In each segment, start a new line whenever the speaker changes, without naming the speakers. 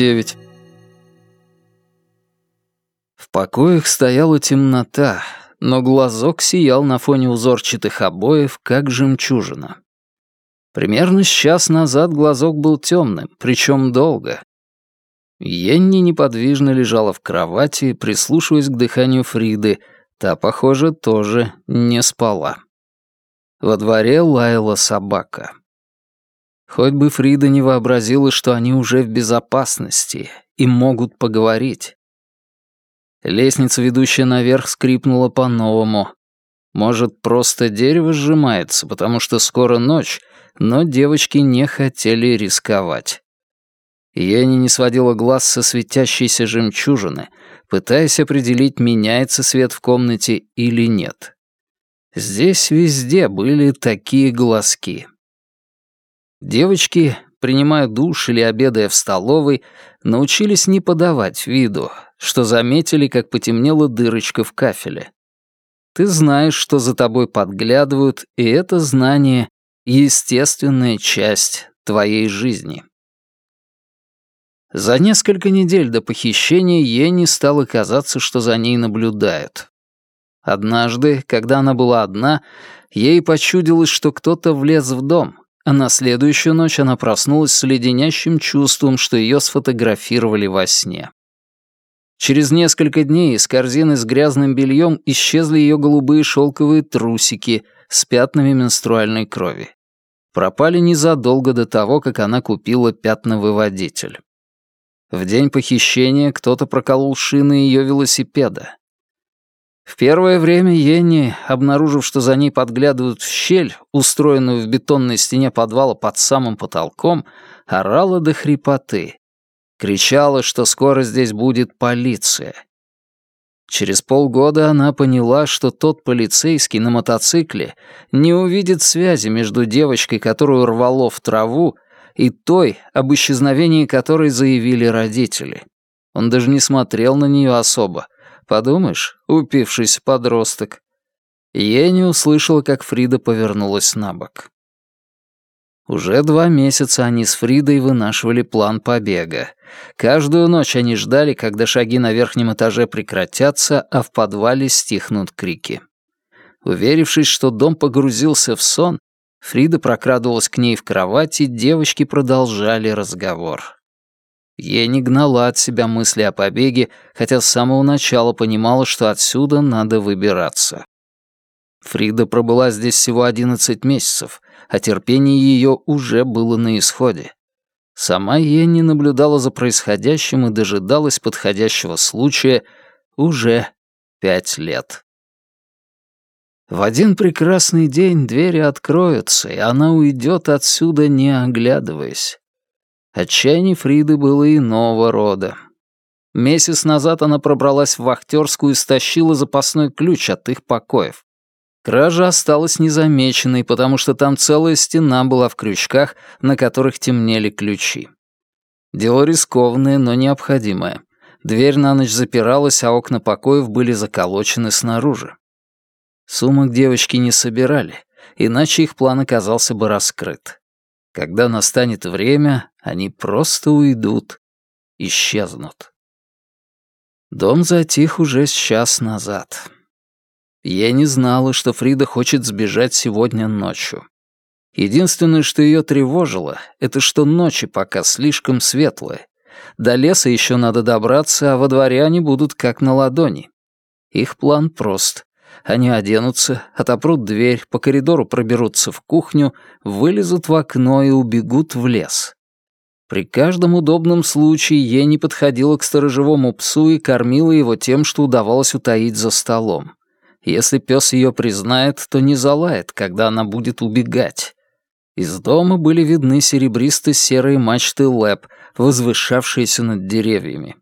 29. В покоях стояла темнота, но глазок сиял на фоне узорчатых обоев, как жемчужина. Примерно с час назад глазок был темным, причем долго. Енни неподвижно лежала в кровати, прислушиваясь к дыханию Фриды, та, похоже, тоже не спала. Во дворе лаяла собака. Хоть бы Фрида не вообразила, что они уже в безопасности и могут поговорить. Лестница, ведущая наверх, скрипнула по-новому. Может, просто дерево сжимается, потому что скоро ночь, но девочки не хотели рисковать. Ени не сводила глаз со светящейся жемчужины, пытаясь определить, меняется свет в комнате или нет. Здесь везде были такие глазки. Девочки, принимая душ или обедая в столовой, научились не подавать виду, что заметили, как потемнела дырочка в кафеле. Ты знаешь, что за тобой подглядывают, и это знание — естественная часть твоей жизни. За несколько недель до похищения Ени стало казаться, что за ней наблюдают. Однажды, когда она была одна, ей почудилось, что кто-то влез в дом, а на следующую ночь она проснулась с леденящим чувством, что ее сфотографировали во сне. Через несколько дней из корзины с грязным бельем исчезли ее голубые шелковые трусики с пятнами менструальной крови. Пропали незадолго до того, как она купила пятновыводитель. В день похищения кто-то проколол шины ее велосипеда. В первое время Йенни, обнаружив, что за ней подглядывают в щель, устроенную в бетонной стене подвала под самым потолком, орала до хрипоты. Кричала, что скоро здесь будет полиция. Через полгода она поняла, что тот полицейский на мотоцикле не увидит связи между девочкой, которую рвало в траву, и той, об исчезновении которой заявили родители. Он даже не смотрел на нее особо, Подумаешь, упившийся подросток. Не услышала, как Фрида повернулась на бок. Уже два месяца они с Фридой вынашивали план побега. Каждую ночь они ждали, когда шаги на верхнем этаже прекратятся, а в подвале стихнут крики. Уверившись, что дом погрузился в сон, Фрида прокрадывалась к ней в кровати, девочки продолжали разговор. Я не гнала от себя мысли о побеге, хотя с самого начала понимала, что отсюда надо выбираться. Фрида пробыла здесь всего 11 месяцев, а терпение ее уже было на исходе. Сама я не наблюдала за происходящим и дожидалась подходящего случая уже пять лет. В один прекрасный день двери откроются, и она уйдет отсюда, не оглядываясь. Отчаяние Фриды было иного рода. Месяц назад она пробралась в вахтерскую и стащила запасной ключ от их покоев. Кража осталась незамеченной, потому что там целая стена была в крючках, на которых темнели ключи. Дело рискованное, но необходимое. Дверь на ночь запиралась, а окна покоев были заколочены снаружи. Сумок девочки не собирали, иначе их план оказался бы раскрыт. Когда настанет время, они просто уйдут, исчезнут. Дом затих уже с час назад. Я не знала, что Фрида хочет сбежать сегодня ночью. Единственное, что ее тревожило, это что ночи пока слишком светлые. До леса еще надо добраться, а во дворе они будут как на ладони. Их план прост. Они оденутся, отопрут дверь, по коридору проберутся в кухню, вылезут в окно и убегут в лес. При каждом удобном случае ей не подходила к сторожевому псу и кормила его тем, что удавалось утаить за столом. Если пес ее признает, то не залает, когда она будет убегать. Из дома были видны серебристо-серые мачты лэп, возвышавшиеся над деревьями.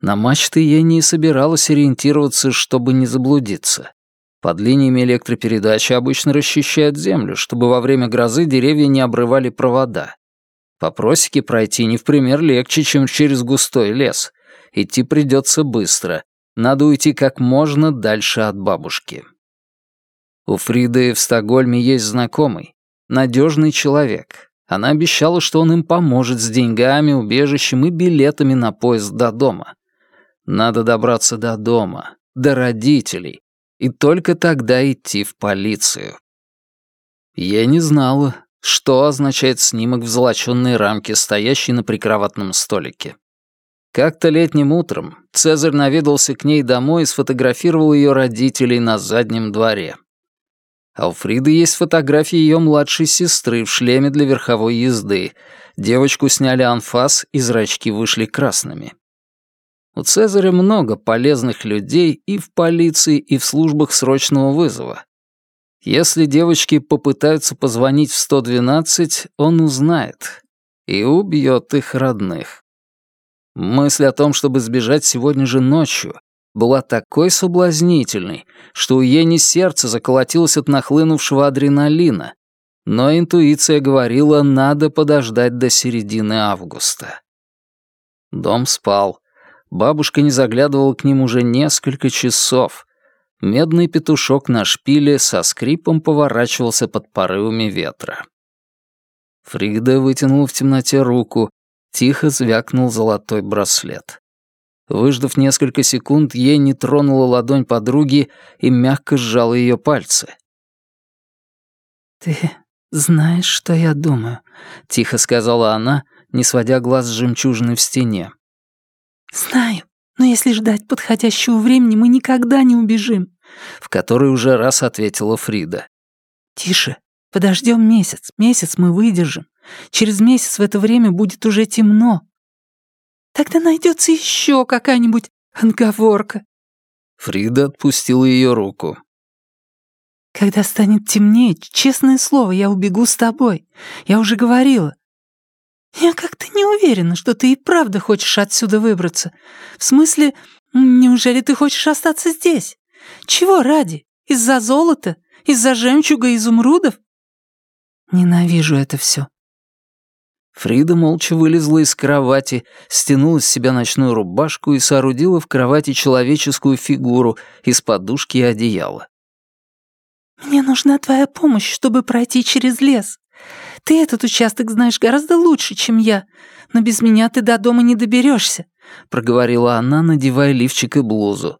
На мачты я не собиралась ориентироваться, чтобы не заблудиться. Под линиями электропередачи обычно расчищают землю, чтобы во время грозы деревья не обрывали провода. По просеке пройти не в пример легче, чем через густой лес. Идти придется быстро. Надо уйти как можно дальше от бабушки. У Фриды в Стокгольме есть знакомый, надежный человек. Она обещала, что он им поможет с деньгами, убежищем и билетами на поезд до дома. Надо добраться до дома, до родителей, и только тогда идти в полицию. Я не знала, что означает снимок в золочённой рамке, стоящей на прикроватном столике. Как-то летним утром Цезарь наведался к ней домой и сфотографировал ее родителей на заднем дворе. А у Фриды есть фотографии ее младшей сестры в шлеме для верховой езды. Девочку сняли анфас, и зрачки вышли красными. У Цезаря много полезных людей и в полиции, и в службах срочного вызова. Если девочки попытаются позвонить в 112, он узнает и убьет их родных. Мысль о том, чтобы сбежать сегодня же ночью, была такой соблазнительной, что у Ени сердце заколотилось от нахлынувшего адреналина, но интуиция говорила, надо подождать до середины августа. Дом спал. Бабушка не заглядывала к ним уже несколько часов. Медный петушок на шпиле со скрипом поворачивался под порывами ветра. Фрида вытянула в темноте руку, тихо звякнул золотой браслет. Выждав несколько секунд, ей не тронула ладонь подруги и мягко сжала ее пальцы.
«Ты знаешь, что я думаю?» — тихо сказала она, не сводя глаз с жемчужины в стене. «Знаю, но если ждать подходящего времени, мы никогда не убежим», — в который уже раз ответила Фрида. «Тише, подождем месяц, месяц мы выдержим. Через месяц в это время будет уже темно. Тогда найдется еще какая-нибудь отговорка».
Фрида отпустила ее руку.
«Когда станет темнее, честное слово, я убегу с тобой. Я уже говорила. «Я как-то не уверена, что ты и правда хочешь отсюда выбраться. В смысле, неужели ты хочешь остаться здесь? Чего ради? Из-за золота? Из-за жемчуга и изумрудов?» «Ненавижу это все.
Фрида молча вылезла из кровати, стянула с себя ночную рубашку и соорудила в кровати человеческую фигуру из подушки и одеяла.
«Мне нужна твоя помощь, чтобы пройти через лес. Ты этот участок знаешь гораздо лучше, чем я, но без меня ты до дома не доберешься», — проговорила она, надевая лифчик и блузу.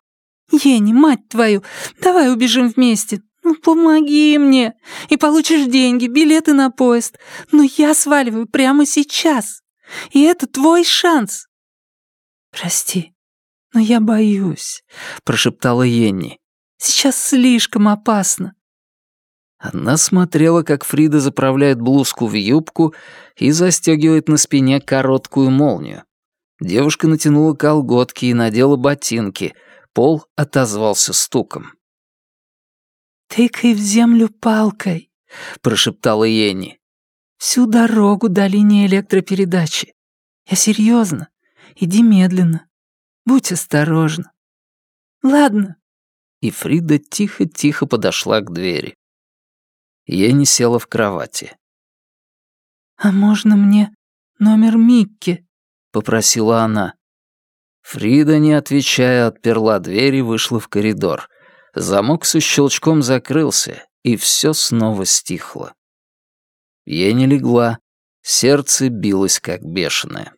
«Ени, мать твою, давай убежим вместе. Ну, помоги мне, и получишь деньги, билеты на поезд. Но я сваливаю прямо сейчас, и это твой шанс». «Прости, но я боюсь», — прошептала Енни. «Сейчас слишком опасно.
Она смотрела, как Фрида заправляет блузку в юбку и застегивает на спине короткую молнию. Девушка натянула колготки и надела ботинки. Пол отозвался стуком.
«Тыкай в землю палкой», — прошептала Ени. «Всю дорогу до линии электропередачи. Я серьезно. Иди медленно. Будь осторожна. Ладно».
И Фрида тихо-тихо подошла к двери. Ени села в кровати.
«А можно мне номер Микки?»
— попросила она. Фрида, не отвечая, отперла дверь и вышла в коридор. Замок со щелчком закрылся, и все снова стихло. Ени легла, сердце билось как бешеное.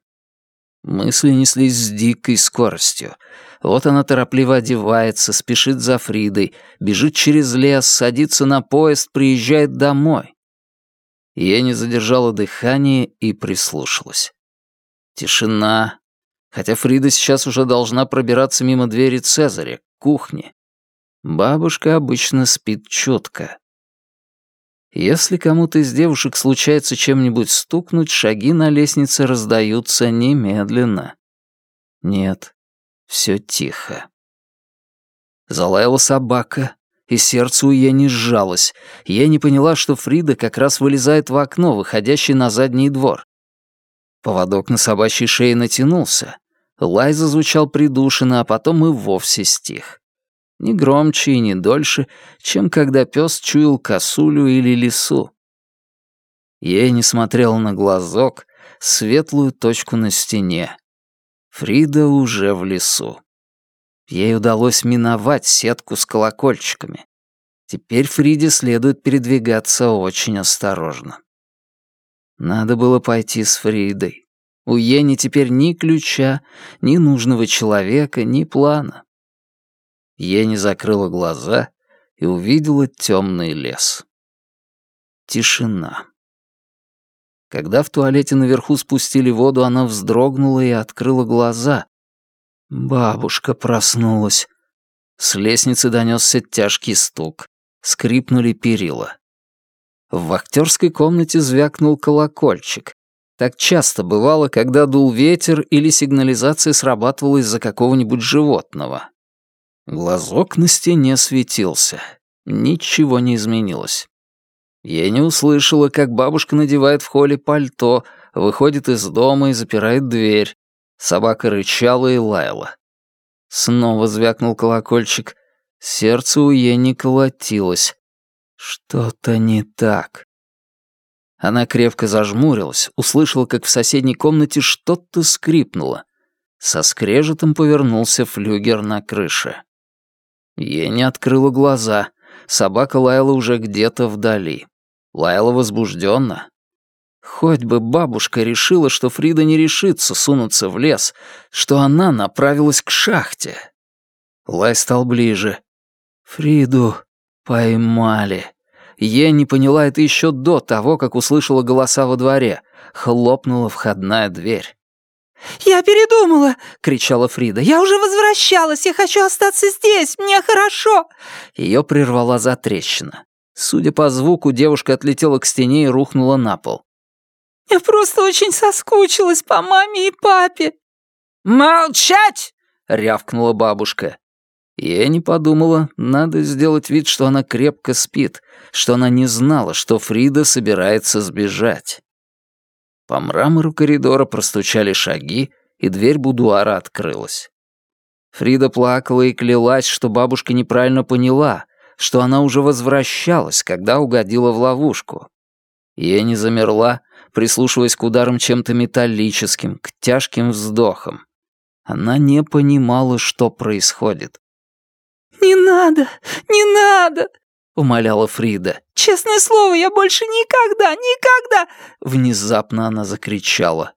Мысли неслись с дикой скоростью. Вот она торопливо одевается, спешит за Фридой, бежит через лес, садится на поезд, приезжает домой. Я не задержала дыхание и прислушалась. Тишина. Хотя Фрида сейчас уже должна пробираться мимо двери Цезаря, кухни. Бабушка обычно спит чутко. Если кому-то из девушек случается чем-нибудь стукнуть, шаги на лестнице раздаются немедленно. Нет, все тихо. Залаяла собака, и сердце у Ени сжалось. Не поняла, что Фрида как раз вылезает в окно, выходящее на задний двор. Поводок на собачьей шее натянулся. Лай зазвучал придушенно, а потом и вовсе стих не громче и не дольше, чем когда пес чуял косулю или лису. Ей не смотрел на глазок, светлую точку на стене. Фрида уже в лесу. Ей удалось миновать сетку с колокольчиками. Теперь Фриде следует передвигаться очень осторожно. Надо было пойти с Фридой. У Ени теперь ни ключа, ни нужного человека, ни плана. Ени закрыла глаза и увидела темный лес. Тишина. Когда в туалете наверху спустили воду, она вздрогнула и открыла глаза. Бабушка проснулась. С лестницы донесся тяжкий стук. Скрипнули перила. В актерской комнате звякнул колокольчик. Так часто бывало, когда дул ветер или сигнализация срабатывала из-за какого-нибудь животного. Глазок на стене светился. Ничего не изменилось. Я не услышала, как бабушка надевает в холле пальто, выходит из дома и запирает дверь. Собака рычала и лаяла. Снова звякнул колокольчик. Сердце у Ени колотилось. Что-то не так. Она крепко зажмурилась, услышала, как в соседней комнате что-то скрипнуло. Со скрежетом повернулся флюгер на крыше. Ени открыла глаза. Собака лаяла уже где-то вдали. Лаяла возбужденно. Хоть бы бабушка решила, что Фрида не решится сунуться в лес, что она направилась к шахте. Лай стал ближе. Фриду поймали. Я не поняла это еще до того, как услышала голоса во дворе. Хлопнула входная дверь.
«Я передумала!» — кричала Фрида. «Я уже возвращалась! Я хочу остаться здесь! Мне хорошо!»
Ее прервала затрещина. Судя по звуку, девушка отлетела к стене и рухнула на пол.
«Я просто очень соскучилась по маме и папе!»
«Молчать!» — рявкнула бабушка. Я не подумала, надо сделать вид, что она крепко спит, что она не знала, что Фрида собирается сбежать. По мрамору коридора простучали шаги, и дверь будуара открылась. Фрида плакала и клялась, что бабушка неправильно поняла, что она уже возвращалась, когда угодила в ловушку. Не замерла, прислушиваясь к ударам чем-то металлическим, к тяжким вздохам. Она не понимала, что происходит.
«Не надо, не надо!»
— умоляла Фрида.
«Честное слово, я больше никогда, никогда!»
Внезапно она закричала.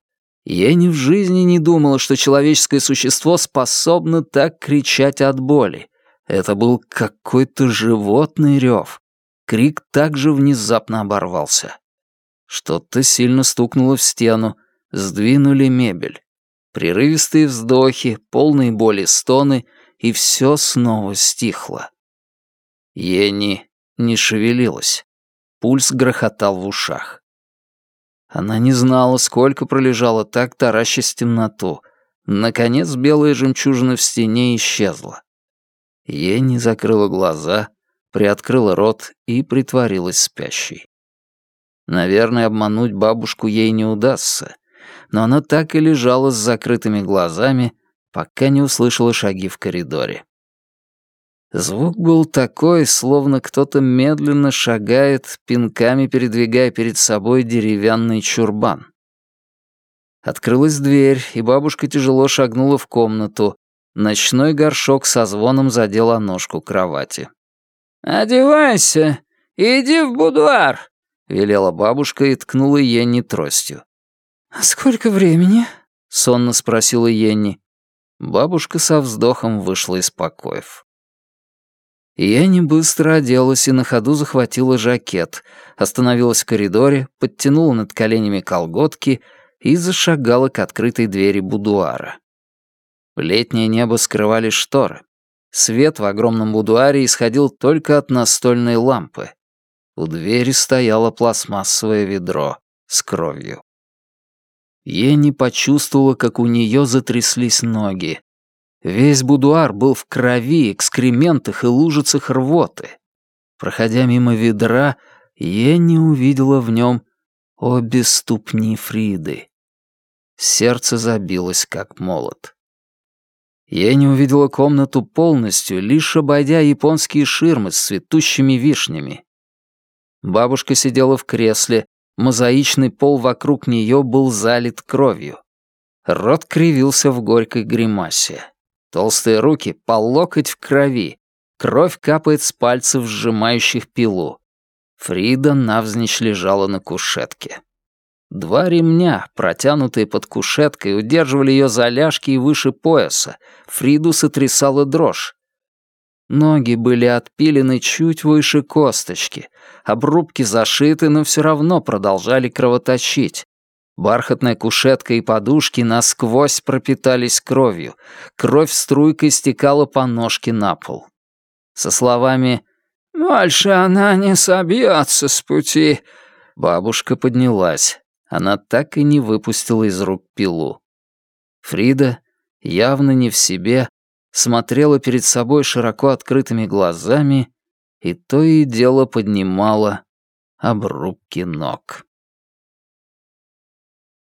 Я ни в жизни не думала, что человеческое существо способно так кричать от боли. Это был какой-то животный рев. Крик также внезапно оборвался. Что-то сильно стукнуло в стену, сдвинули мебель. Прерывистые вздохи, полные боли стоны, и все снова стихло. Ени не шевелилась. Пульс грохотал в ушах. Она не знала, сколько пролежала так, таращась в темноту. Наконец белая жемчужина в стене исчезла. Ени закрыла глаза, приоткрыла рот и притворилась спящей. Наверное, обмануть бабушку ей не удастся, но она так и лежала с закрытыми глазами, пока не услышала шаги в коридоре. Звук был такой, словно кто-то медленно шагает, пинками передвигая перед собой деревянный чурбан. Открылась дверь, и бабушка тяжело шагнула в комнату, Ночной горшок со звоном задел о ножку кровати. «Одевайся, иди в будуар», — велела бабушка и ткнула Йенни тростью.
«Сколько времени?»
— сонно спросила Йенни. Бабушка со вздохом вышла из покоев. Йенни быстро оделась и на ходу захватила жакет, остановилась в коридоре, подтянула над коленями колготки и зашагала к открытой двери будуара. Летнее небо скрывали шторы. Свет в огромном будуаре исходил только от настольной лампы. У двери стояло пластмассовое ведро с кровью. Ени почувствовала, как у нее затряслись ноги. Весь будуар был в крови, экскрементах и лужицах рвоты. Проходя мимо ведра, Ени увидела в нем обе ступни Фриды. Сердце забилось, как молот. Я не увидела комнату полностью, лишь обойдя японские ширмы с цветущими вишнями. Бабушка сидела в кресле, мозаичный пол вокруг нее был залит кровью. Рот кривился в горькой гримасе. Толстые руки по локоть в крови. Кровь капает с пальцев, сжимающих пилу. Фрида навзничь лежала на кушетке. Два ремня, протянутые под кушеткой, удерживали ее за ляжки и выше пояса. Фриду сотрясала дрожь. Ноги были отпилены чуть выше косточки. Обрубки зашиты, но все равно продолжали кровоточить. Бархатная кушетка и подушки насквозь пропитались кровью. Кровь струйкой стекала по ножке на пол. Со словами «Больше она не собьется с пути», бабушка поднялась. Она так и не выпустила из рук пилу. Фрида, явно не в себе, смотрела перед собой широко открытыми глазами и то и дело поднимала обрубки ног.